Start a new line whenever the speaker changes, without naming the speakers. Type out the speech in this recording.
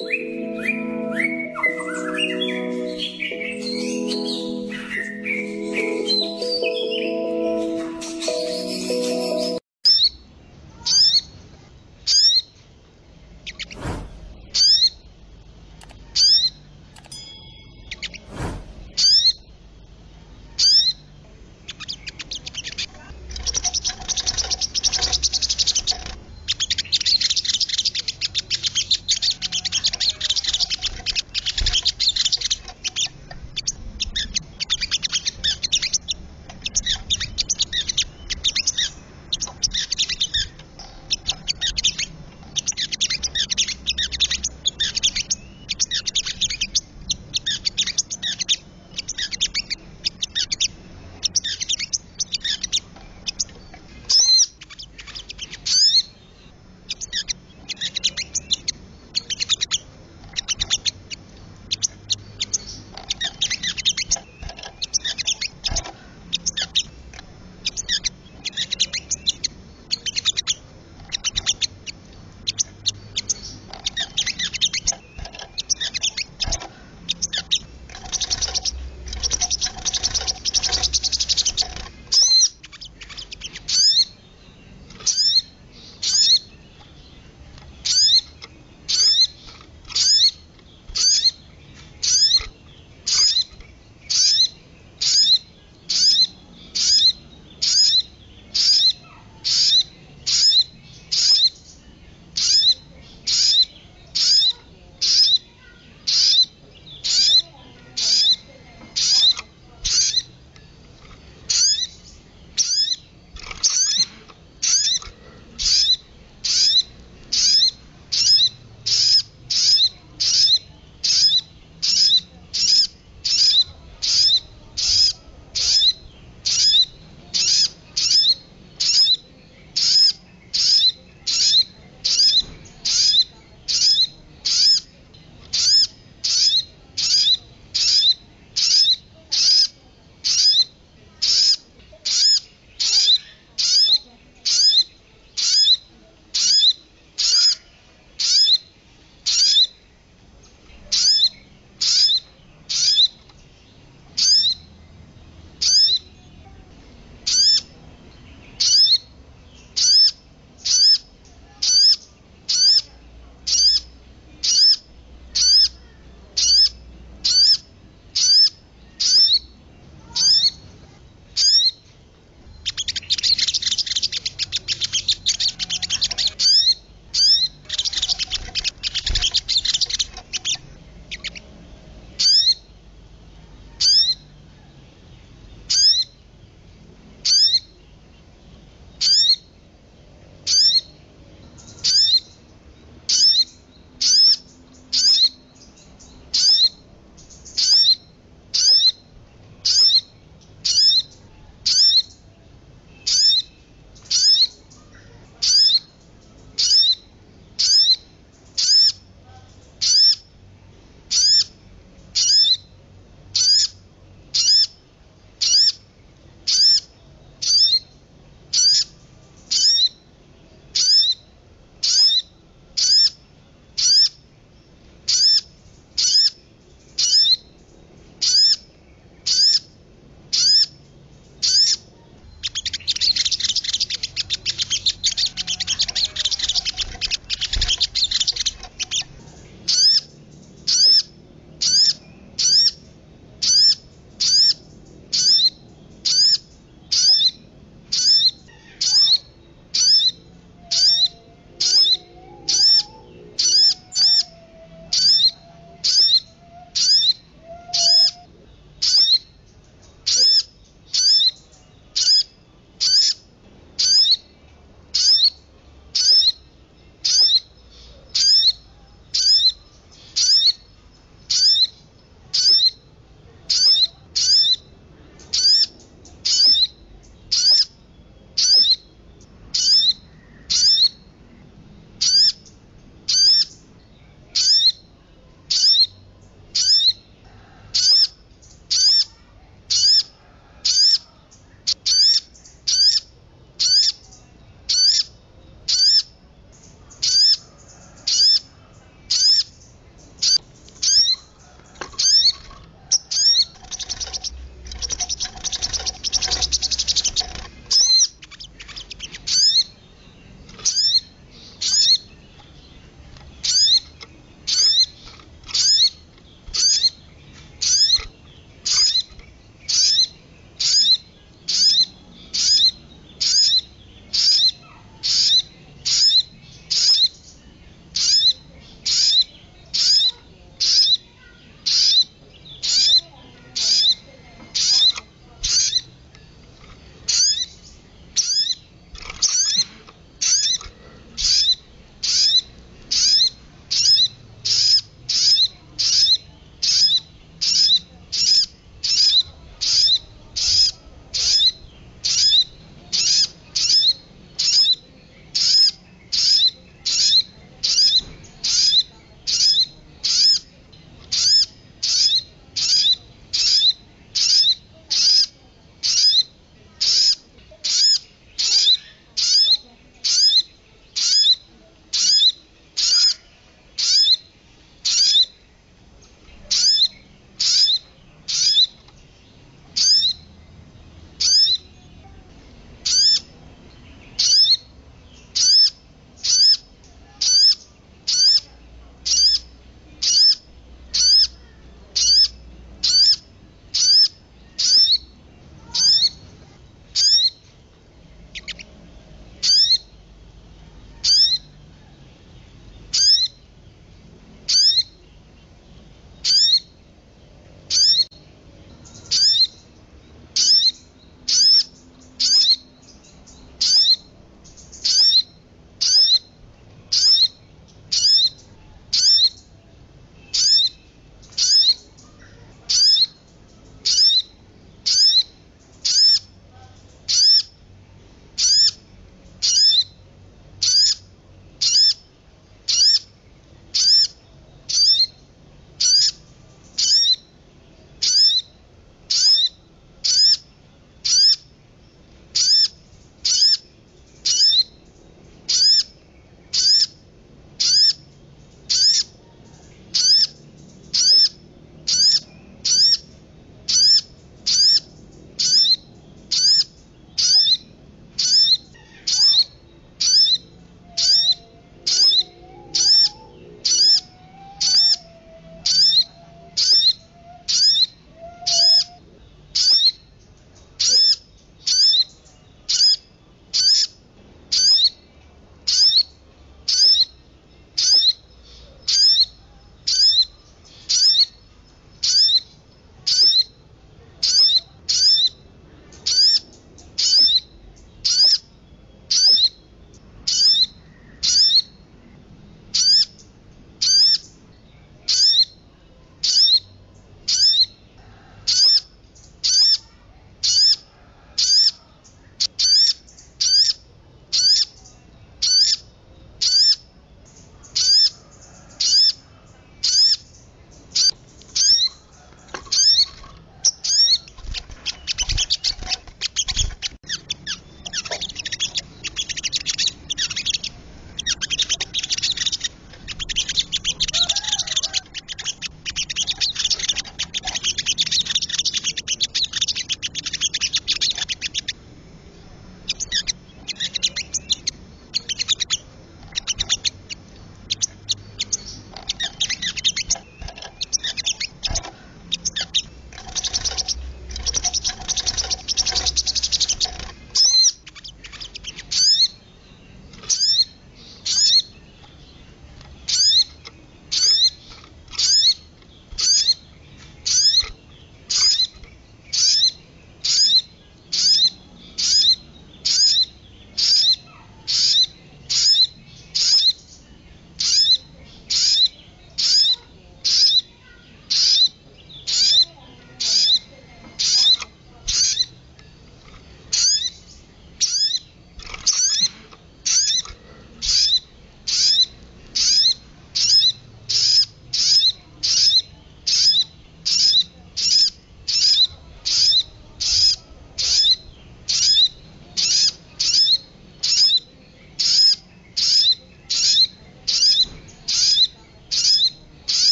you